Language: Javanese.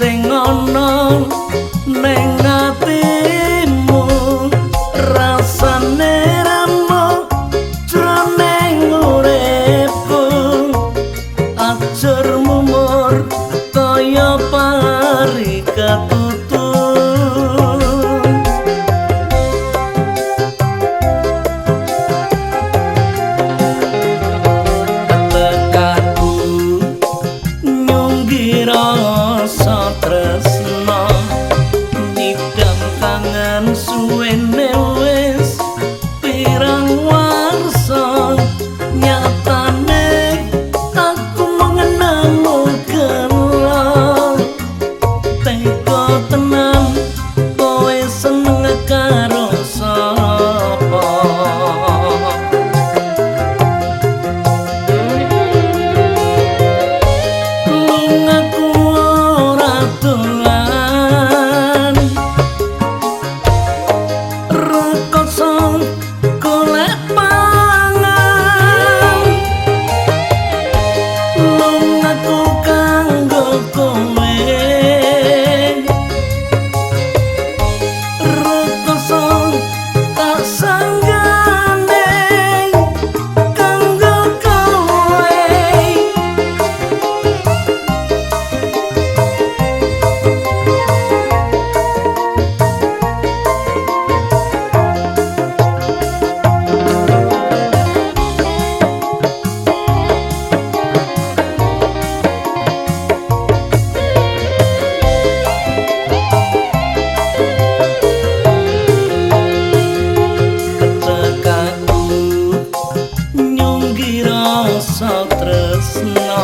sing ana ning ati. Rasa tresna